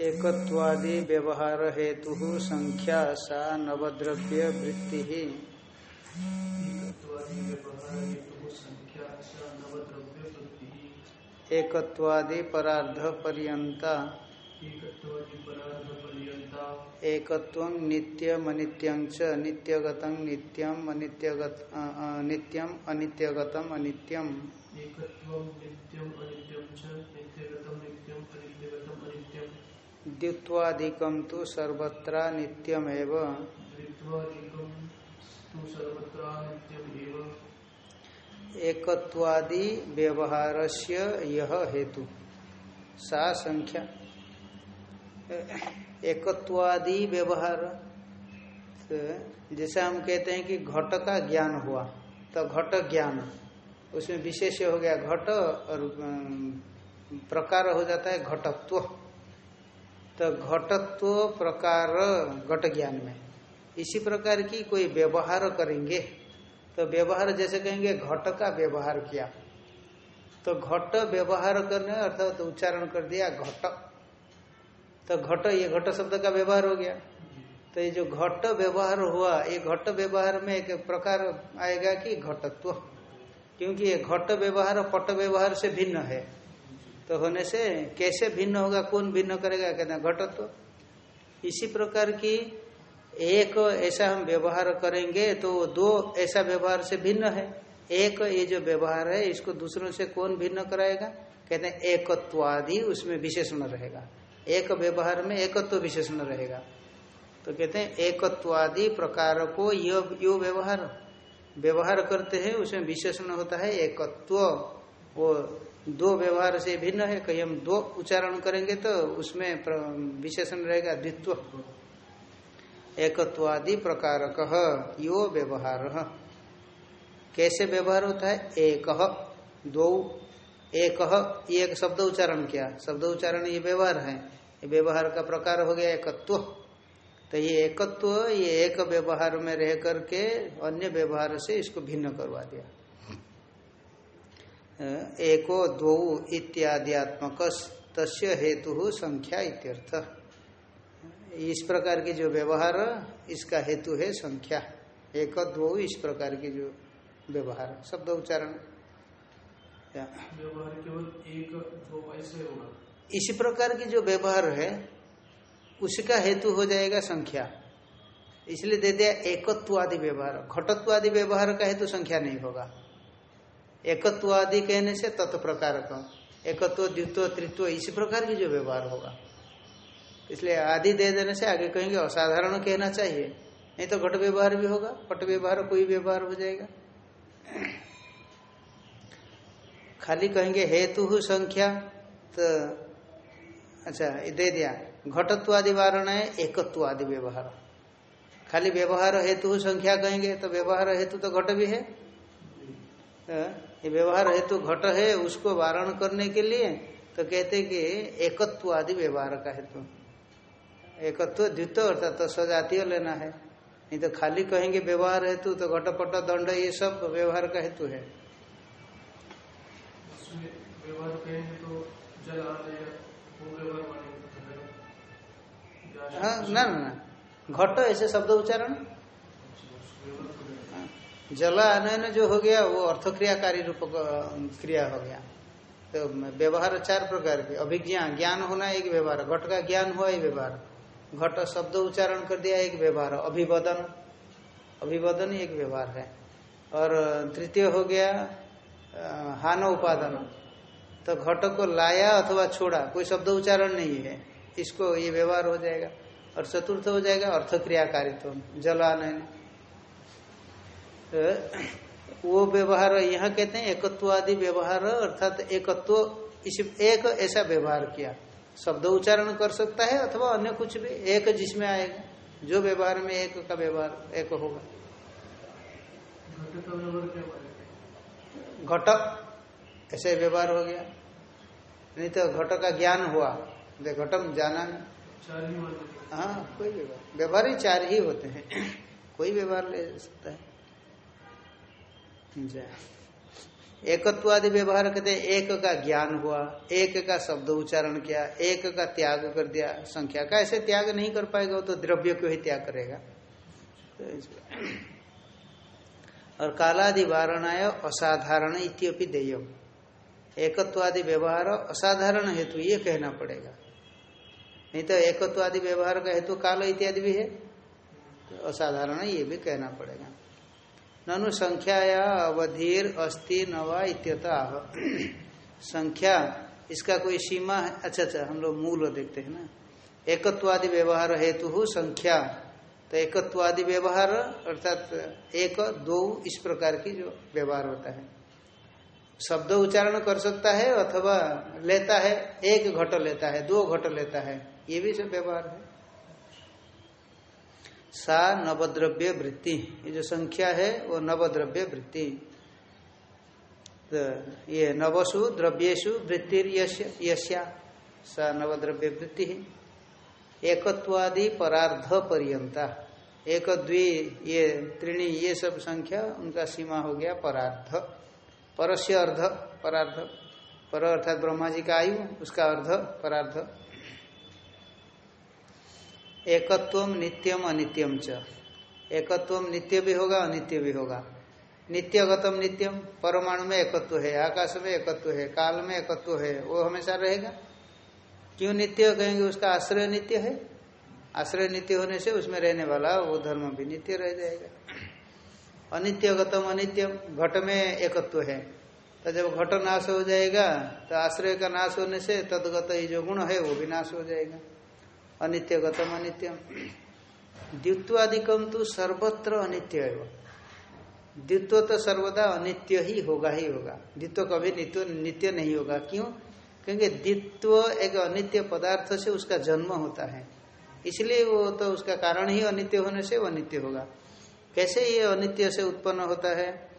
एकत्वादि व्यवहार हेतु संख्या सा नवद्रव्य वृत्ति ही एकत्वादि परार्ध पर्यंता एकत्व नित्यम अनित्यं च नित्यगतं नित्यम अनित्यगत नित्यम अनित्यगतम अनित्यम। तो सर्वत्र नित्यमेव। एकत्वादि व्यवहारस्य यह हेतु सा संख्या। एकत्वादि व्यवहार। तो जैसे हम कहते हैं कि घट का ज्ञान हुआ तो घट ज्ञान, उसमें विशेष हो गया घट और प्रकार हो जाता है घटत्व। तो घटत्व प्रकार घट ज्ञान में। इसी प्रकार की कोई व्यवहार करेंगे तो व्यवहार जैसे कहेंगे घट का व्यवहार किया। तो घट व्यवहार करने अर्थात तो उच्चारण कर दिया, घट। तो घट, ये घट शब्द का व्यवहार हो गया। तो ये जो घट व्यवहार हुआ, ये घट व्यवहार में एक प्रकार आएगा कि घटत्व। क्योंकि ये घट व्यवहार पट व्यवहार से भिन्न है। तो होने से कैसे भिन्न होगा, कौन भिन्न करेगा, कहते हैं घटत्व। इसी प्रकार की एक ऐसा हम व्यवहार करेंगे तो दो ऐसा व्यवहार से भिन्न है। एक ये जो व्यवहार है, इसको दूसरों से कौन भिन्न कराएगा? कहते हैं एकत्वादि, उसमें विशेषण रहेगा। एक व्यवहार में एकत्व विशेषण रहेगा। तो कहते हैं, एकत्वादि प्रकार को यो व्यवहार। व्यवहार करते हैं, उसमें विशेषण होता है एकत्व। वो दो व्यवहार से भिन्न है, कहीं हम दो उच्चारण करेंगे तो उसमें विशेषण रहेगा द्वित्व। एकत्वादि प्रकार कह यो व्यवहार। कैसे व्यवहार होता है? एक, दो एक ये एक शब्द उच्चारण किया। शब्द उच्चारण ये व्यवहार है। ये व्यवहार का प्रकार हो गया एकत्व। तो ये एकत्व, ये एक व्यवहार में रह करके अन्य व्यवहार से इसको भिन्न करवा दिया। एको, दो इत्याद्यात्मक तस्य हेतु संख्या इत्यर्थ। इस प्रकार की जो व्यवहार, इसका हेतु है संख्या। एक, दो, इस प्रकार की जो व्यवहार। शब्द उच्चारण। क्या? व्यवहार केवल एक दो ऐसे होगा। इसी प्रकार की जो व्यवहार है उसका हेतु हो जाएगा संख्या। इसलिए दे दिया एकत्वादि व्यवहार। घटत्वादि व्यवहार का हेतु संख्या नहीं होगा। एकत्वादि कहने से तत्प्रकार का एकत्व द्वित्व तृत्व इसी प्रकार की जो व्यवहार होगा। इसलिए आदि दे देने से आगे कहेंगे असाधारण कहना चाहिए। नहीं तो घट व्यवहार भी होगा पट व्यवहार कोई व्यवहार हो जाएगा। खाली कहेंगे, हेतु संख्या तो अच्छा दे दिया। घटत्वादि वारण है, एकत्वादि व्यवहार। खाली व्यवहार हेतु संख्या कहेंगे तो व्यवहार हेतु तो घट भी है। ये व्यवहार हेतु घट है, उसको वारण करने के लिए तो कहते कि एकत्व आदि व्यवहार का हेतु। एकत्व द्वित्व अर्थात तो सजातीय लेना है। नहीं तो खाली कहेंगे व्यवहार हेतु तो घटपट, दंड, ये सब व्यवहार का हेतु है उसमें या हाँ ना ना ना। घट ऐसे शब्द उच्चारण? हाँ, जल आनयन जो हो गया वो अर्थक्रियाकारी रूप क्रिया हो गया। तो व्यवहार चार प्रकार के। अभिज्ञा ज्ञान होना एक व्यवहार। घट का ज्ञान हुआ एक व्यवहार। घट शब्द उच्चारण कर दिया एक व्यवहार। अभिवदन अभिवदन एक व्यवहार है। और तृतीय हो गया हान उपादन। तो घट को लाया अथवा छोड़ा कोई शब्द उच्चारण नहीं है। इसको ये व्यवहार हो जाएगा और चतुर्थ हो जाएगा अर्थ अर्थक्रियाकारित्व जलानयन। तो वो व्यवहार यहाँ कहते हैं एकत्वादि व्यवहार अर्थात एकत्व इस एक ऐसा व्यवहार किया। शब्द उच्चारण कर सकता है अथवा अन्य कुछ भी एक जिसमें आएगा। जो व्यवहार में एक का व्यवहार एक होगा। घटक ऐसे व्यवहार हो गया। नहीं तो घट का ज्ञान हुआ। दे घटम जाना ही कोई व्यवहार व्यवहार ही चार ही होते हैं। कोई व्यवहार ले सकता है। जय एकत्वादि व्यवहार कहते एक का ज्ञान हुआ एक का शब्द उच्चारण किया एक का त्याग कर दिया संख्या का। ऐसे त्याग नहीं कर पाएगा तो द्रव्य को ही त्याग करेगा। तो और कालादि वारणाय असाधारण इत्यपि देय एकत्वादि व्यवहार असाधारण हेतु, ये कहना पड़ेगा। नहीं तो एकत्वादि व्यवहार का हेतु काल इत्यादि भी है? तो असाधारण ये भी कहना पड़ेगा। ननु संख्याया अवधिर अस्ति नवा इत्यता संख्या, इसका कोई सीमा है? अच्छा अच्छा हम लोग मूल देखते हैं ना। एकत्वादि व्यवहार हेतु संख्या तो एकत्वादि व्यवहार, अर्थात एक, दो, इस प्रकार की जो व्यवहार होता है। शब्द उच्चारण कर सकता है अथवा लेता है, एक घट लेता है, दो घट लेता है, ये भी सब व्यवहार है। सा नवद्रव्य वृत्ति, ये जो संख्या है, वो नवद्रव्य वृत्ति। तो ये नवसु द्रव्येशु वृत्ति यश्या सा नवद्रव्य वृत्ति एकत्वादि परार्ध पर्यंता, एक द्वि, ये त्रिणी, ये सब संख्या, उनका सीमा हो गया परार्ध। परस्य अर्ध, परार्ध। पर अर्थात ब्रह्मा जी का आयु, उसका अर्ध, परार्ध। एकत्व नित्यम अनित्यम च। एकत्व नित्य भी होगा, अनित्य भी होगा। नित्यगतम नित्यम परमाणु में एकत्व है, आकाश में एकत्व है, काल में एकत्व है, वो हमेशा रहेगा। क्यों नित्य कहेंगे? उसका आश्रय नित्य है। आश्रय नित्य होने से उसमें रहने वाला वो धर्म भी नित्य रह जाएगा। अनित्यगतम अनित्यम, घट में एकत्व है। तो जब घट नाश हो जाएगा तो आश्रय का नाश होने से तदगत ही जो गुण है, वो भी नाश हो जाएगा। अनित्य गतम अनित्यम। द्वित्वादिकम तो सर्वत्र अनित्य है द्वित्व तो सर्वदा अनित्य ही होगा ही होगा। द्वित्व कभी नित्य नित्य नहीं होगा। क्यों? क्योंकि द्वित्व एक अनित्य पदार्थ से उसका जन्म होता है। इसलिए वो तो उसका कारण ही अनित्य होने से वो अनित्य होगा। कैसे ये अनित्य से उत्पन्न होता है?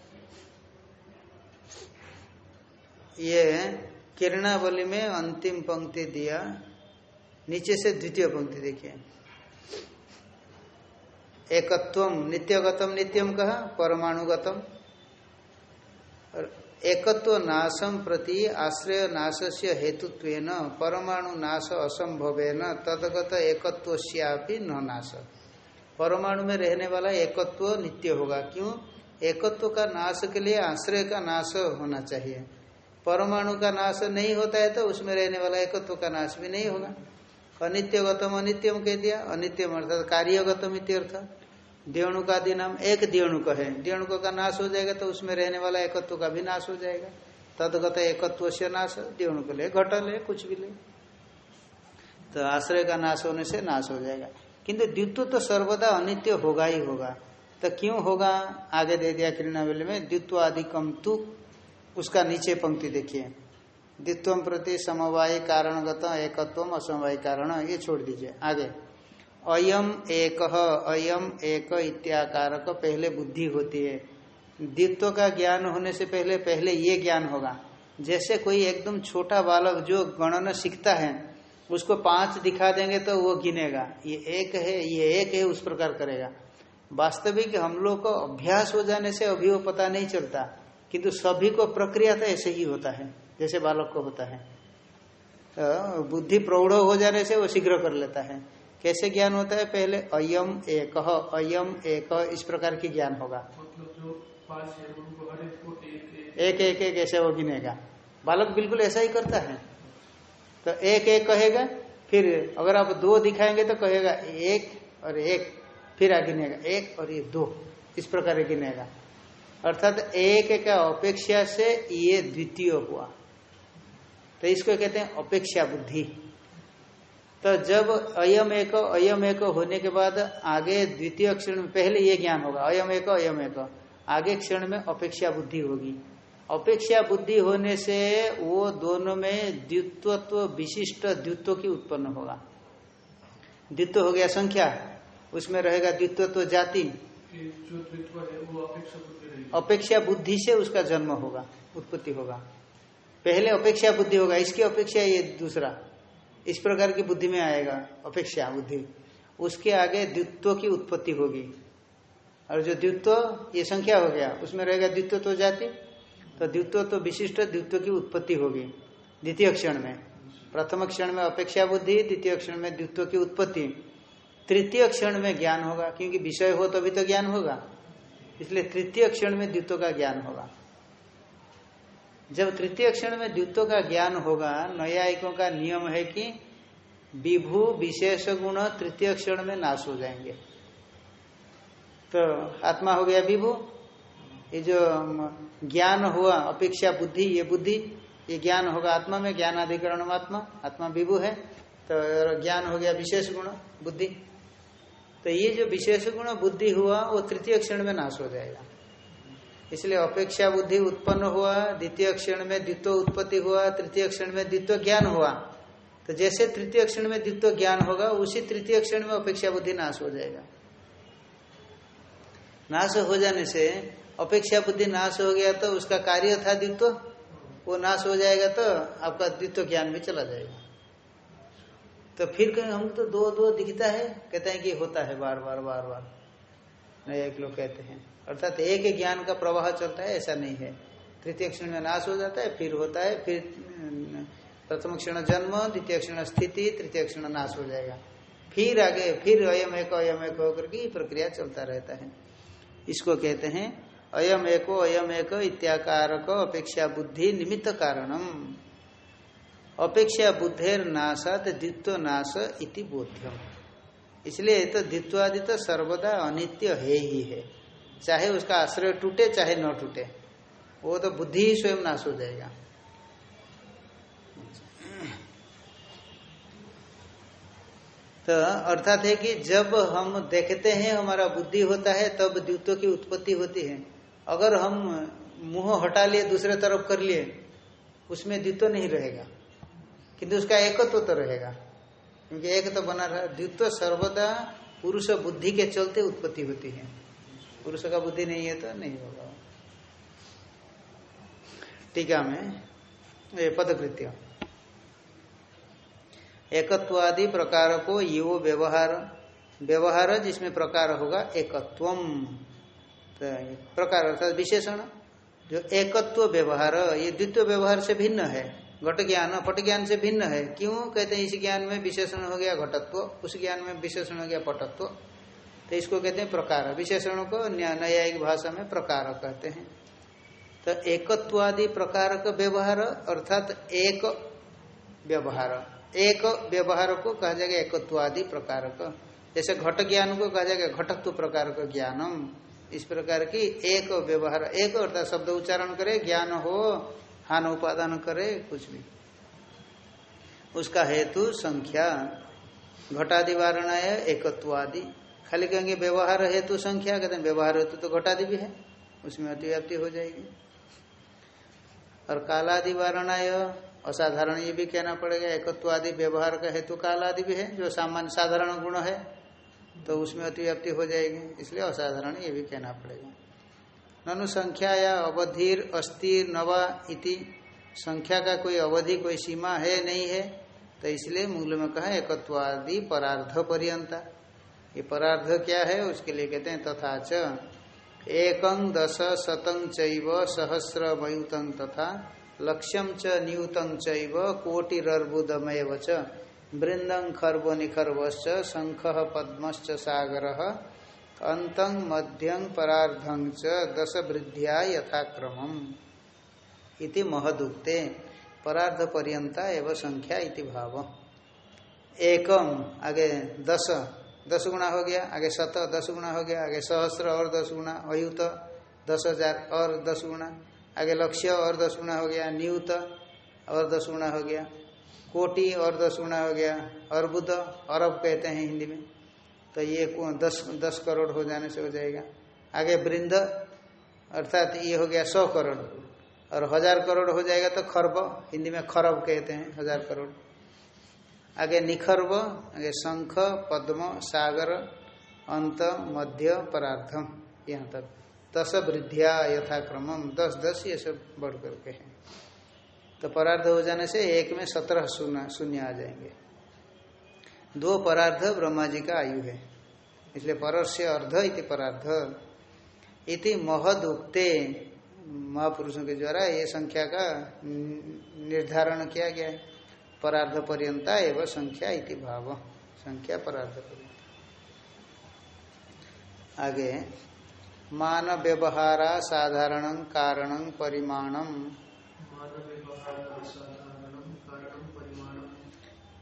ये किरणावली में अंतिम पंक्ति दिया, नीचे से द्वितीय पंक्ति देखिए। एकत्व नित्यगतम, नित्यम कहा, परमाणुगतम। एकत्व नाशम प्रति आश्रय नाश से हेतुत्व परमाणु नाश असंभव तदगत एकत्व न नाश परमाणु में रहने वाला एकत्व नित्य होगा। क्यों? एकत्व का नाश के लिए आश्रय का नाश होना चाहिए। परमाणु का नाश नहीं होता है तो उसमें रहने वाला एकत्व का नाश भी नहीं होगा। अनित्य अनित्यगतम अनित्यम कह दिया। अनित्यम अर्थात कार्यगतम इत्यर्थ द्योणु का नाम एक द्योणुक है। द्योणुक का नाश हो जाएगा तो उसमें रहने वाला एकत्व का भी नाश हो जाएगा। तदगत एकत्व से नाश द्योणुक ले, घट ले, कुछ भी ले। तो आश्रय का नाश होने से नाश हो जाएगा। किंतु द्वित्व तो सर्वदा अनित्य होगा ही होगा। तो क्यों होगा? आगे दे दिया किरणावली में द्वित्व आदिकम तु, उसका नीचे पंक्ति देखिए। द्वित्व प्रति समवाय कारणगत, एकत्व असमवाय कारण, ये छोड़ दीजिए। आगे। अयम एक अयम एक इत्याकारक, पहले बुद्धि होती है। द्वित्व का ज्ञान होने से पहले पहले ये ज्ञान होगा। जैसे कोई एकदम छोटा बालक जो गणना सीखता है उसको पाँच दिखा देंगे तो वो गिनेगा। ये एक है ये एक है उस प्रकार करेगा। वास्तविक हम लोग को अभ्यास हो जाने से अभी वो पता नहीं चलता किंतु सभी को प्रक्रिया तो ऐसे ही होता है जैसे बालक को होता है। तो बुद्धि प्रौढ़ हो जाने से वो शीघ्र कर लेता है। कैसे ज्ञान होता है? पहले अयम एक अयम एक इस प्रकार की ज्ञान होगा। एक एक एक ऐसे वो गिनेगा। बालक बिल्कुल ऐसा ही करता है। तो एक एक कहेगा, फिर अगर आप दो दिखाएँगे तो कहेगा एक और एक, फिर आ गिनेगा एक और ये दो, इस प्रकार गिनेगा अर्थात एक का अपेक्षा से ये द्वितीय हुआ। तो इसको कहते हैं अपेक्षा बुद्धि। तो जब अयम एक अयम एक होने के बाद आगे द्वितीय क्षण में पहले ये ज्ञान होगा, अयम एक अयम एक, आगे क्षण में अपेक्षा बुद्धि होगी। अपेक्षा बुद्धि होने से वो दोनों में द्वित्वत्व विशिष्ट द्वित्व की उत्पन्न होगा। द्वित्व हो गया संख्या उसमें रहेगा द्वित्वत्व जाति। अपेक्षा बुद्धि से उसका जन्म होगा उत्पत्ति होगा। पहले अपेक्षा बुद्धि होगा इसकी अपेक्षा ये दूसरा। इस प्रकार की बुद्धि में आएगा अपेक्षा बुद्धि। उसके आगे द्वित्व की उत्पत्ति होगी। और जो द्वित्व ये संख्या हो गया उसमें रहेगा द्वित्व तो जाति। तो द्वित्व तो विशिष्ट द्वित्व की उत्पत्ति होगी, द्वितीय क्षण में। प्रथम क्षण में अपेक्षा बुद्धि, द्वितीय क्षण में द्वित्व की उत्पत्ति। तृतीय क्षण में ज्ञान होगा, क्योंकि विषय हो तभी तो ज्ञान होगा। इसलिए तृतीय क्षण में द्वित्व का ज्ञान होगा। जब तृतीय क्षण में द्वित्व का ज्ञान होगा, न्यायिकों का नियम है कि विभू विशेष गुण तृतीय क्षण में नाश हो जाएँगे। तो आत्मा हो गया विभू ये जो ज्ञान हुआ, अपेक्षा बुद्धि, ये बुद्धि, ये ज्ञान होगा आत्मा में ज्ञान अधिकरण आत्मा आत्मा विभु है तो ज्ञान हो गया विशेष गुण, बुद्धि। तो ये जो विशेष गुण, बुद्धि हुआ, वो तृतीय क्षण में नाश हो जाएगा। इसलिए अपेक्षा बुद्धि उत्पन्न हुआ, द्वितीय क्षण में द्वित्व उत्पत्ति हुआ, तृतीय क्षण में द्वित्व ज्ञान हुआ। तो जैसे तृतीय क्षण में द्वित्व ज्ञान होगा, उसी तृतीय क्षण में अपेक्षा बुद्धि नाश हो जाएगा। नाश हो जाने से अपेक्षा बुद्धि नाश हो गया तो उसका कार्य था द्वित्व, वो नाश हो जाएगा तो आपका द्वित्व ज्ञान भी चला जाएगा। तो फिर कहीं हम तो दो दो दिखता है, कहते हैं कि होता है बार बार बार बार। नहीं एक लोग कहते हैं। अर्थात एक ज्ञान का प्रवाह चलता है, ऐसा नहीं है। तृतीय क्षण में नाश हो जाता है, फिर होता है, फिर प्रथम क्षण जन्म, द्वितीय क्षण स्थिति, तृतीय क्षण नाश हो जाएगा। फिर आगे, फिर अयम एक अयम एक होकर के प्रक्रिया चलता रहता है। इसको कहते हैं अयम एको अयम एक इत्याकारक अपेक्षा बुद्धि निमित्त कारणम। अपेक्षा बुद्धेर नाशात द्वित्व नाश इति बोध्यम। इसलिए तो द्वित्वादि तो सर्वदा अनित्य है ही है। चाहे उसका आश्रय टूटे, चाहे न टूटे। वो तो बुद्धि ही स्वयं नाश हो जाएगा। तो अर्थात है कि जब हम देखते हैं हमारा बुद्धि होता है, तब द्वित्व की उत्पत्ति होती है। अगर हम मुँह हटा लिए, दूसरे तरफ़ कर लिए, उसमें द्वित्व नहीं रहेगा। किंतु उसका एकत्व तो रहेगा। क्योंकि एक तो बना रहा, द्वित्व सर्वदा पुरुष बुद्धि के चलते उत्पत्ति होती है। पुरुष का बुद्धि नहीं है तो नहीं होगा। टीका में पदकृत्य। एकत्वादि प्रकार को यो व्यवहार व्यवहार जिसमें प्रकार होगा, एकत्वम। तो प्रकार अर्थात विशेषण। जो एकत्व व्यवहार, ये द्वित्व व्यवहार से भिन्न है। घट ज्ञान पट ज्ञान से भिन्न है। क्यों? कहते हैं इस ज्ञान में विशेषण हो गया घटत्व, उस ज्ञान में विशेषण हो गया पटत्व। तो इसको कहते हैं प्रकार। विशेषणों को न्यायिक भाषा में प्रकार कहते हैं। तो एकत्वादि प्रकार का व्यवहार, अर्थात एक व्यवहार। एक व्यवहार को कहा जाएगा एकत्वादि प्रकार का जैसे घट ज्ञान को कहा जाएगा घटत्व प्रकार का ज्ञानम। इस प्रकार की एक व्यवहार, एक अर्थात शब्द उच्चारण करे, ज्ञान हो, हान उपादान करे, कुछ भी। उसका हेतु संख्या घटादि वारणाय एकत्वादि। खाली कहेंगे व्यवहार हेतु संख्या, कहते हैं व्यवहार हेतु तो घटादि भी है, उसमें अतिव्याप्ति हो जाएगी। और कालादि वारणाय असाधारण ये भी कहना पड़ेगा, एकत्वादि व्यवहार का हेतु कालादि भी है, जो सामान्य साधारण गुण है। तो उसमें अतिव्याप्ति हो जाएगी। इसलिए असाधारण ये भी कहना पड़ेगा। ननु संख्या या अवधिर अस्थिर नवा इति। संख्या का कोई अवधि, कोई सीमा है, नहीं है। तो इसलिए मूल में कहा, एकत्वादि परार्ध पर्यंता। ये परार्ध क्या है, उसके लिए कहते हैं तथा च। एकं दश शतं चैव सहस्र मयुतं तथा। लक्ष्यम च न्यूतं चैव कोटिरर्बुदमय च। वृंदं खर्व निखर्वश्च शंख पद्मश्च सागर अंतं मध्यं परार्धं च दश वृद्धिया यथाक्रमम् इति महदुक्ते। परार्ध पर्यंता एवं संख्या इति भाव। एकम, आगे दस दस गुणा हो गया, आगे शत दस गुणा हो गया, आगे सहस्र और दस गुणा, अयुत दस हज़ार और दस गुणा, आगे लक्ष्य और दस गुणा हो गया, नियुत और दस गुणा हो गया। कोटि और दस गुणा हो गया अर्बुद अरब कहते हैं हिंदी में। तो ये दस दस करोड़ हो जाने से हो जाएगा। आगे वृंद, अर्थात ये हो गया सौ करोड़। और हज़ार करोड़ हो जाएगा तो खरब, हिंदी में खरब कहते हैं, हज़ार करोड़। आगे निखरब, आगे शंख, पद्म, सागर, अंत, मध्य परार्थम यहाँ तक। दस वृद्धिया यथाक्रम, दस दस, ये सब बढ़ करके है। तो परार्ध हो जाने से एक में सत्रह शून्य आ जाएँगे। दो परार्ध ब्रह्मा जी का आयु है। इसलिए पर से अर्ध इति परार्ध। इति महद उक्ते महापुरुषों के द्वारा ये संख्या का निर्धारण किया गया है। परार्ध पर्यंता एवं संख्या इति भाव। संख्या परार्ध पर्यंत। आगे मान व्यवहार साधारण कारण परिमाणम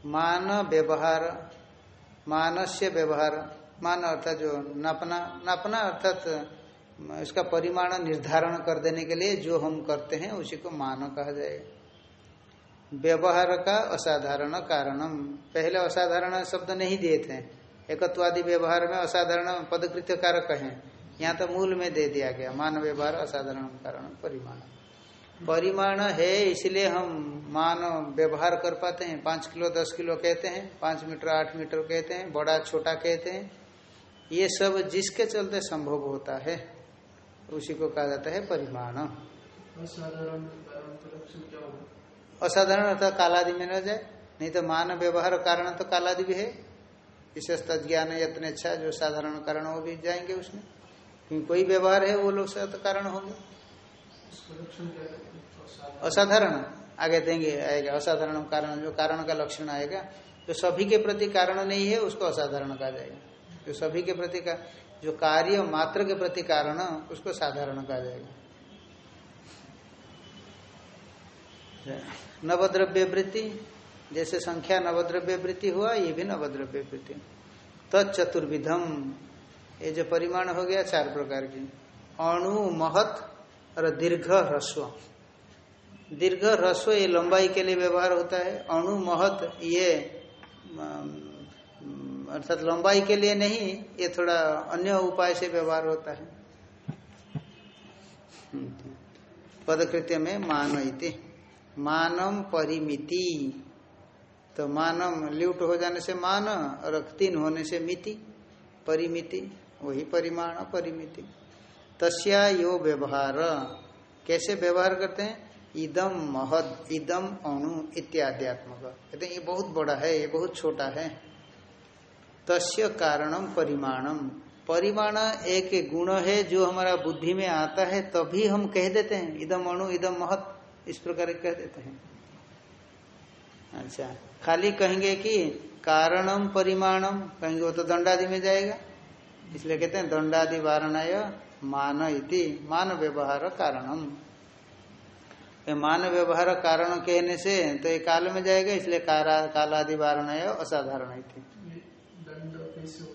मान व्यवहार मानस्य व्यवहार मान अर्थात जो नापना नापना अर्थात इसका परिमाण निर्धारण कर देने के लिए जो हम करते हैं, उसी को मान कहा जाएगा। व्यवहार का असाधारण कारणम। पहले असाधारण शब्द नहीं दिए थे। एकत्वादी व्यवहार में असाधारण पदकृत्य कारक है। यहाँ तो मूल में दे दिया गया। मान व्यवहार असाधारण कारण, परिमाण। परिमाण है इसलिए हम मान व्यवहार कर पाते हैं। पाँच किलो दस किलो कहते हैं पाँच मीटर आठ मीटर कहते हैं बड़ा छोटा कहते हैं। ये सब जिसके चलते संभव होता है उसी को कहा जाता है परिमाण। असाधारण अर्थात कालादि में न जाए नहीं तो मान व्यवहार कारण तो कालादि भी है। विशेष ज्ञान यत्न अच्छा जो साधारण कारण वो भी जाएँगे उसमें। क्योंकि कोई व्यवहार है वो लोग कारण होंगे उसका लक्षण क्या है असाधारण। आगे देंगे, आएगा। असाधारण कारण, जो कारण का लक्षण आएगा, जो सभी के प्रति कारण नहीं है, उसको असाधारण कहा जाएगा। जो सभी के प्रति का, जो कार्य मात्र के प्रति कारण, उसको साधारण कहा जाएगा। नवद्रव्य वृत्ति, जैसे संख्या नवद्रव्य वृत्ति हुआ, ये भी नवद्रव्य वृत्ति। तत्चतुर्विधम ये जो परिमाण हो गया, चार प्रकार की। अणु, महत और दीर्घ ह्रस्व। दीर्घ ह्रस्व ये लंबाई के लिए व्यवहार होता है। अणु, महत, ये अर्थात लंबाई के लिए नहीं, ये थोड़ा अन्य उपाय से व्यवहार होता है। पदकृत्य में मान इति। मानम परिमिति। तो मानम ल्यूट हो जाने से मान, और तीन होने से मिति। परिमिति, वही परिमाण, परिमिति। तस्या यो व्यवहार। कैसे व्यवहार करते हैं? इदम महद, इदम अणु इत्याद्यात्मक कहते ये बहुत बड़ा है, ये बहुत छोटा है। तस्य कारणम परिमाणम। परिमाण एक गुण है जो हमारा बुद्धि में आता है, तभी हम कह देते हैं, इदम अणु, इदम महत इस प्रकार कह देते हैं। अच्छा खाली कहेंगे कि कारणम परिमाणम, कहेंगे वो तो दंडादि में जाएगा। इसलिए कहते हैं, दंडादि वारणय मान इति, मान व्यवहार कारणम। ये मान व्यवहार कारण कहने से तो ये काल में जाएगा, इसलिए कारा, कालादि असाधारण ये दंड कैसे हो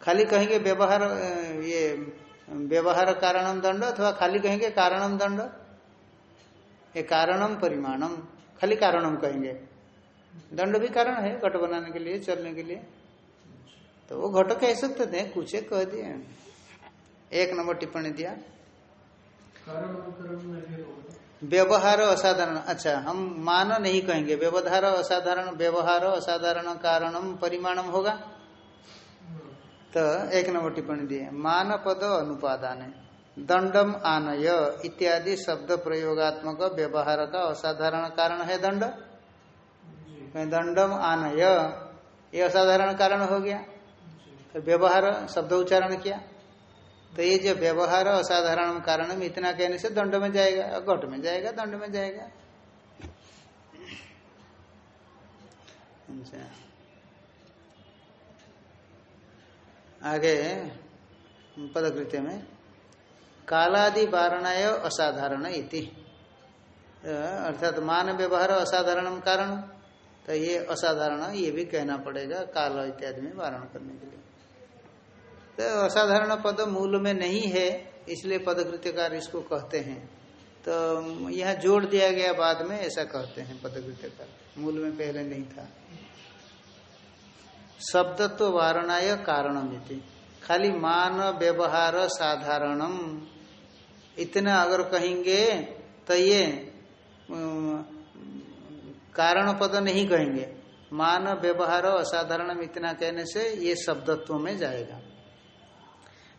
खाली कहेंगे व्यवहार, ये व्यवहार कारणम दंड, अथवा खाली कहेंगे कारणम दंड? ये कारणम परिमाणम, खाली कारणम कहेंगे। दंड भी कारण है, घट बनाने के लिए, चलने के लिए। तो वो घट कह सकते थे कुछ कह दिए। एक नंबर टिप्पणी दिया। व्यवहार असाधारण अच्छा हम मान नहीं कहेंगे। व्यवधार असाधारण व्यवहार असाधारण कारणम परिमाणम होगा। तो एक नंबर टिप्पणी दिए मान पद अनुपादान दंडम आनय इत्यादि शब्द प्रयोगात्मक व्यवहार का असाधारण कारण है दंड। दंडम आनय ये असाधारण कारण हो गया। तो व्यवहार शब्द उच्चारण किया। तो ये जो व्यवहार असाधारण कारण में इतना कहने से दंड में जाएगा घट में जाएगा, दंड में जाएगा। अच्छा। आगे, पदकृत्य में, कालादि वारणाय असाधारण इति। अर्थात मान व्यवहार असाधारण कारण तो ये असाधारण, ये भी कहना पड़ेगा, काल इत्यादि में वारण करने के लिए। तो असाधारण पद मूल में नहीं है, इसलिए पदकृत्यकार इसको कहते हैं। तो यहाँ जोड़ दिया गया बाद में, ऐसा कहते हैं पदकृत्यकार। मूल में पहले नहीं था। शब्दत्व वारणाय कारणमिति खाली मान, व्यवहार, साधारणम। इतना अगर कहेंगे तो ये कारण पद नहीं कहेंगे। मान, व्यवहार, असाधारणम इतना कहने से ये शब्दत्व में जाएगा।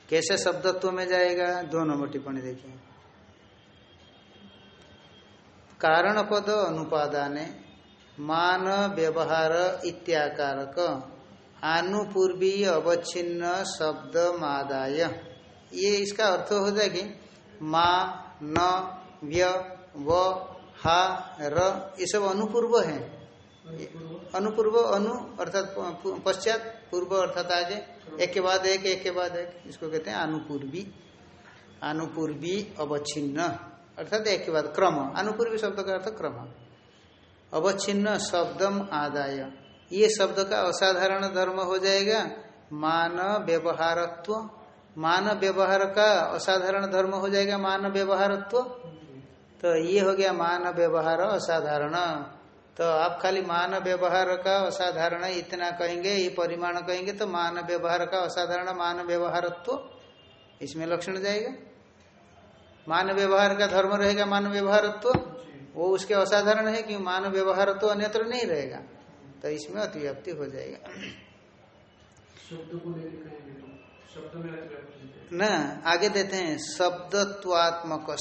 कैसे शब्दत्व में जाएगा? दो नंबर टिप्पणी देखिए। कारण पद अनुपादाने, मान, व्यवहार इत्याकारक, आनुपूर्वी अवच्छिन्न शब्द मादाय। ये इसका अर्थ हो जाएगी, मा, न, व्य, व, हा, र, ये सब अनुपूर्व है। अनुपूर्व, अनु अर्थात पश्चात, पूर्व अर्थात आगे, एक के बाद एक एक के बाद एक, इसको कहते हैं अनुपूर्वी। अनुपूर्वी अवच्छिन्न। अर्थात एक के बाद क्रम। अनुपूर्वी शब्द का अर्थ क्रम। अवच्छिन्न शब्दम आदाय। ये शब्द का असाधारण धर्म हो जाएगा। मान व्यवहारत्व। मान व्यवहार का असाधारण धर्म हो जाएगा मान व्यवहारत्व। तो ये हो गया मान व्यवहार असाधारण। तो आप खाली मान व्यवहार का असाधारण इतना कहेंगे ये परिमाण कहेंगे तो मान व्यवहार का असाधारण मान व्यवहारत्व इसमें लक्षण जाएगा। मान व्यवहार का धर्म रहेगा मान व्यवहारत्व? वो उसके असाधारण है कि मान व्यवहारत्व अन्यत्र नहीं रहेगा तो इसमें अतिव्याप्ति हो जाएगा। तो शब्द में न आगे देते हैं शब्दत्वात्मक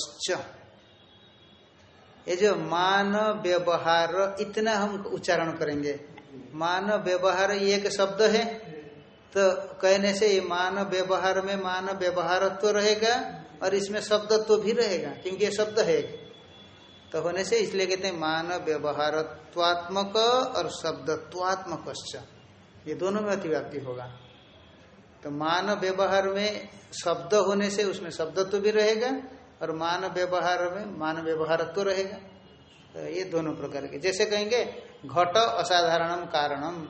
ये जो मान, व्यवहार, इतना हम उच्चारण करेंगे। मान, व्यवहार ये एक शब्द है तो कहने से ये मान, व्यवहार में मान, व्यवहारत्व तो रहेगा, और इसमें शब्दत्व तो भी रहेगा, क्योंकि ये शब्द है। तो होने से इसलिए कहते हैं मान, व्यवहारत्वात्मक और शब्दत्वात्मक ये दोनों में अतिव्याप्ति होगा। तो मान, व्यवहार में शब्द होने से उसमें शब्दत्व तो भी रहेगा और मान व्यवहार में मान व्यवहारत्व तो रहेगा। तो ये दोनों प्रकार के। जैसे कहेंगे, घट असाधारणम कारणम।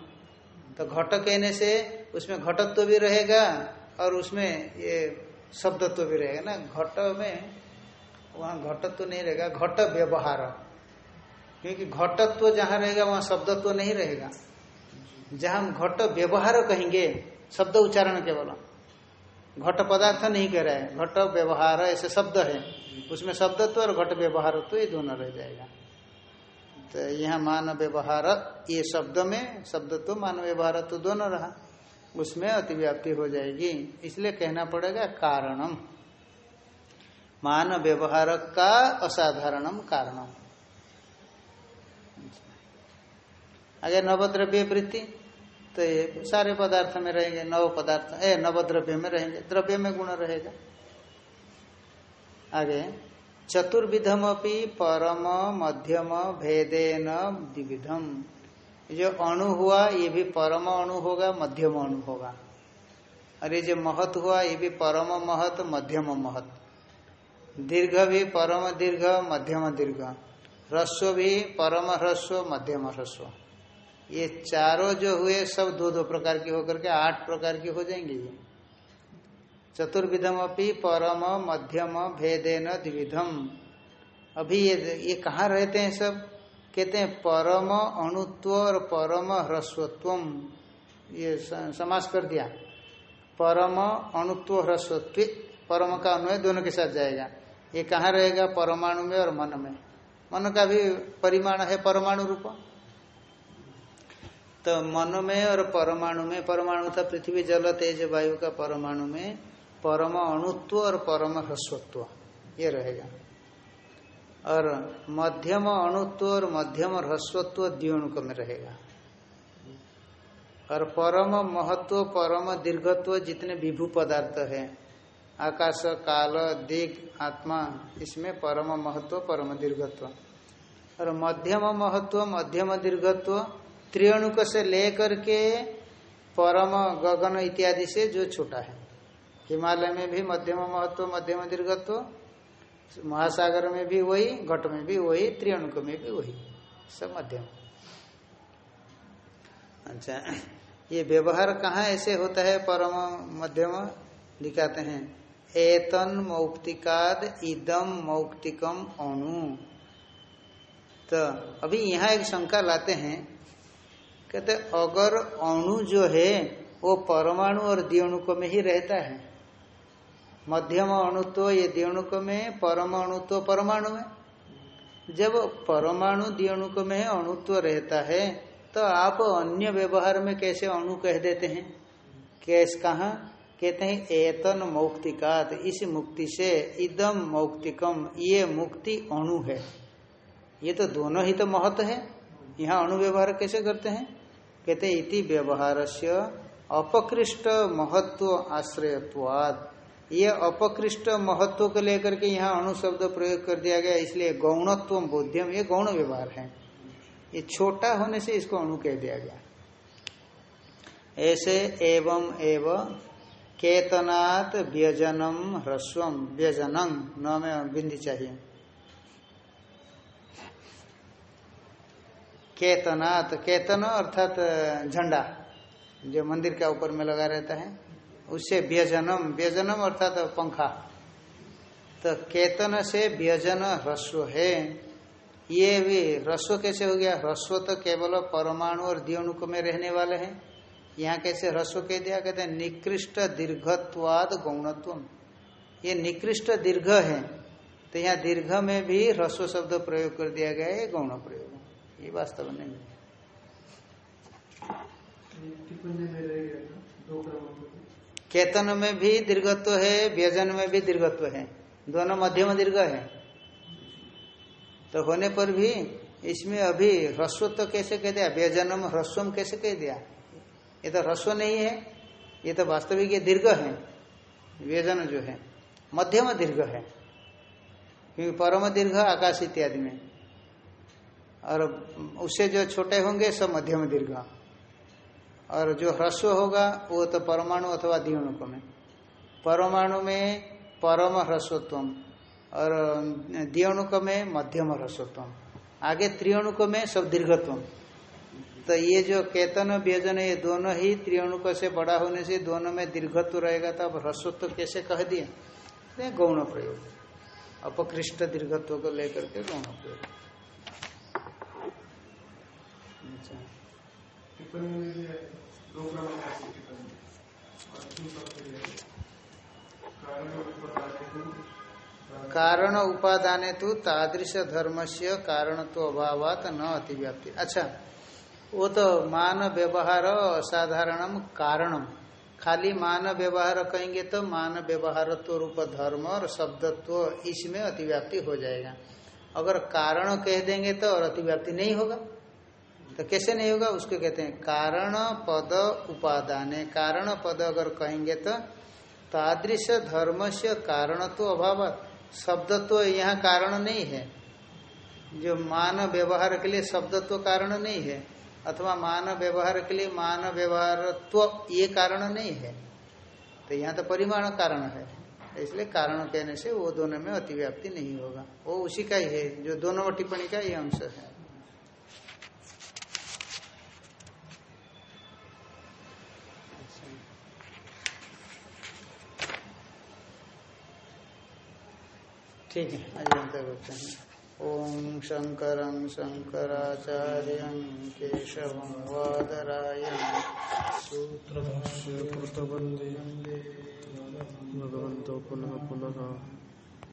तो घट कहने से उसमें घटत्व तो भी रहेगा और उसमें ये शब्दत्व तो भी रहेगा ना। घट में वहाँ घटत्व तो नहीं रहेगा, घट व्यवहार। क्योंकि घटत्व तो जहाँ रहेगा, वहाँ शब्दत्व तो नहीं रहेगा। जहाँ हम घट व्यवहार कहेंगे, शब्द उच्चारण केवल। घट पदार्थ नहीं कह रहा है। घट व्यवहार, ऐसे शब्द है। उसमें शब्दत्व और घट व्यवहार तो ये दोनों रह जाएगा। तो यहाँ मान व्यवहार, ये शब्द में शब्दत्व मान व्यवहार तो दोनों रहा। उसमें अतिव्याप्ति हो जाएगी। इसलिए कहना पड़ेगा कारणम। मान व्यवहार का असाधारणम कारणम। आगे नवद्रव्य वृत्ति तो ये सारे पदार्थ में रहेंगे, नव पदार्थ, ए नव द्रव्य में रहेंगे। द्रव्य में गुण रहेगा। आगे चतुर्विधम अपनी परम, मध्यम, भेदेन, द्विविधम। जो अणु हुआ, ये भी परम अणु होगा, मध्यम अणु होगा। और ये जो महत हुआ, ये भी परम महत, मध्यम महत। दीर्घ भी परम दीर्घ, मध्यम दीर्घ। ह्रस्व भी परम ह्रस्व, मध्यम ह्रस्व। ये चारों जो हुए सब दो दो प्रकार की होकर के आठ प्रकार की हो जाएँगे। ये चतुर्विधम अपनी परम, मध्यम, भेदेन, द्विविधम। अभी ये ये कहाँ रहते हैं सब? कहते हैं परम अणुत्व और परम ह्रस्वत्व ये समास कर दिया। परम अणुत्व ह्रस्वत्व, परम का अन्वय दोनों के साथ जाएगा। ये कहाँ रहेगा? परमाणु में और मन में। मन का भी परिमाण है परमाणु रूप। तो मन में और परमाणु में परमाणु था पृथ्वी जल, तेज वायु का परमाणु में परम अणुत्व और परम ह्रस्वत्व, ये रहेगा। और मध्यम अणुत्व और मध्यम ह्रस्वत्व द्विणुक में रहेगा। और परम महत्व, परम दीर्घत्व जितने विभू पदार्थ है, आकाश, काल, दिग, आत्मा, इसमें परम महत्व, परम दीर्घत्व। और मध्यम महत्व, मध्यम दीर्घत्व त्रियाणुक से लेकर के परम गगन इत्यादि से जो छोटा है। हिमालय में भी मध्यम महत्व, मध्यम दीर्घत्व, महासागर में भी वही, घट में भी वही, त्रियाणुक में भी वही, सब मध्यम। अच्छा ये व्यवहार कहाँ ऐसे होता है? परम, मध्यम दिखाते हैं। एतन मौक्तिकाद इदम मौक्तिकम अणु। तो अभी यहाँ एक शंका लाते हैं कहते, अगर अणु जो है, वो परमाणु और द्विणुक में ही रहता है। मध्यम अणुत्व ये द्विणुक में परम अणुत्व परमाणु में। जब परमाणु द्विणुक में अणुत्व रहता है तो आप अन्य व्यवहार में कैसे अणु कह देते हैं? कैस कहा? कहते हैं, एतन मौक्तिकात। इस मुक्ति से इदम मौक्तिकम। ये मुक्ति अणु है। ये तो दोनों ही तो महत्व है। यहाँ अणु व्यवहार कैसे करते हैं? कहते इति व्यवहार से अपकृष्ट महत्व आश्रयत्वाद ये अपकृष्ट महत्व को लेकर के यहाँ अणु शब्द प्रयोग कर दिया गया, इसलिए गौणत्व बोध्यम, ये गौण व्यवहार है। ये छोटा होने से इसको अणु कह दिया गया। ऐसे एवं एवं केतनात् व्यजनम ह्रस्वम व्यजनम न में बिंदी चाहिए। केतनात्, केतन अर्थात झंडा, जो मंदिर के ऊपर में लगा रहता है। उससे व्यजनम व्यजनम अर्थात पंखा। तो केतन से व्यजन ह्रस्व है। ये भी ह्रस्व कैसे हो गया? ह्रस्व तो केवल परमाणु और दियोणुक में रहने वाले हैं। यहाँ कैसे ह्रस्व कह दिया? कहते हैं, निकृष्ट दीर्घत्वाद गौणत्व ये निकृष्ट दीर्घ है। तो यहाँ दीर्घ में भी ह्रस्व शब्द प्रयोग कर दिया गया है, गौण प्रयोग। ये वास्तव नहीं है। केतन में भी दीर्घत्व है, व्यजन में भी दीर्घत्व है। दोनों मध्यम दीर्घ है। तो होने पर भी इसमें अभी ह्रस्व तो कैसे कह दिया? व्यजनम ह्रस्वम कैसे कह दिया? ये तो ह्रस्व नहीं है, ये तो वास्तविक ये दीर्घ है। व्यजन जो है, मध्यम दीर्घ है। क्योंकि परम दीर्घ आकाश इत्यादि में। और उससे जो छोटे होंगे, सब मध्यम दीर्घ। और जो ह्रस्व होगा, वो तो परमाणु अथवा दियोणुक में। परमाणु में परम ह्रस्वत्व और दियोणुक में मध्यम ह्रस्वत्व। आगे त्रियोणुक में सब दीर्घत्व। तो ये जो केतन, व्यजन, ये दोनों ही त्रियोणुक से बड़ा होने से दोनों में दीर्घत्व रहेगा तो अब ह्रस्वत्व कैसे कह दिए? गौण प्रयोग। अपकृष्ट दीर्घत्व को लेकर के गौण प्रयोग। कारण उपादाने तो तादृश धर्म से कारण तो अभावात न अतिव्याप्ति। अच्छा वो तो मान व्यवहार असाधारणम कारणम। खाली मान व्यवहार कहेंगे तो मान व्यवहारत्व रूप धर्म और शब्दत्व इसमें अतिव्याप्ति हो जाएगा। अगर कारण कह देंगे तो और अतिव्याप्ति नहीं होगा। तो कैसे नहीं होगा? उसको कहते हैं कारण पद उपादान। कारण पद अगर कहेंगे तो तादृश धर्म से कारण तो अभाव। शब्द तो यहाँ कारण नहीं है। जो मान व्यवहार के लिए शब्द तो कारण नहीं है, अथवा मान व्यवहार के लिए मान व्यवहार तो ये कारण नहीं है। तो यहाँ तो परिमाण कारण है। इसलिए कारण कहने से वो दोनों में अतिव्याप्ति नहीं होगा। वो उसी का ही है, जो दोनों टिप्पणी का ये अंश है। ठीक है आज अंतर करते हैं। ओम शंकर शंकराचार्य केशव वादराय। सूत्र भगवन्तो पुनः पुनः।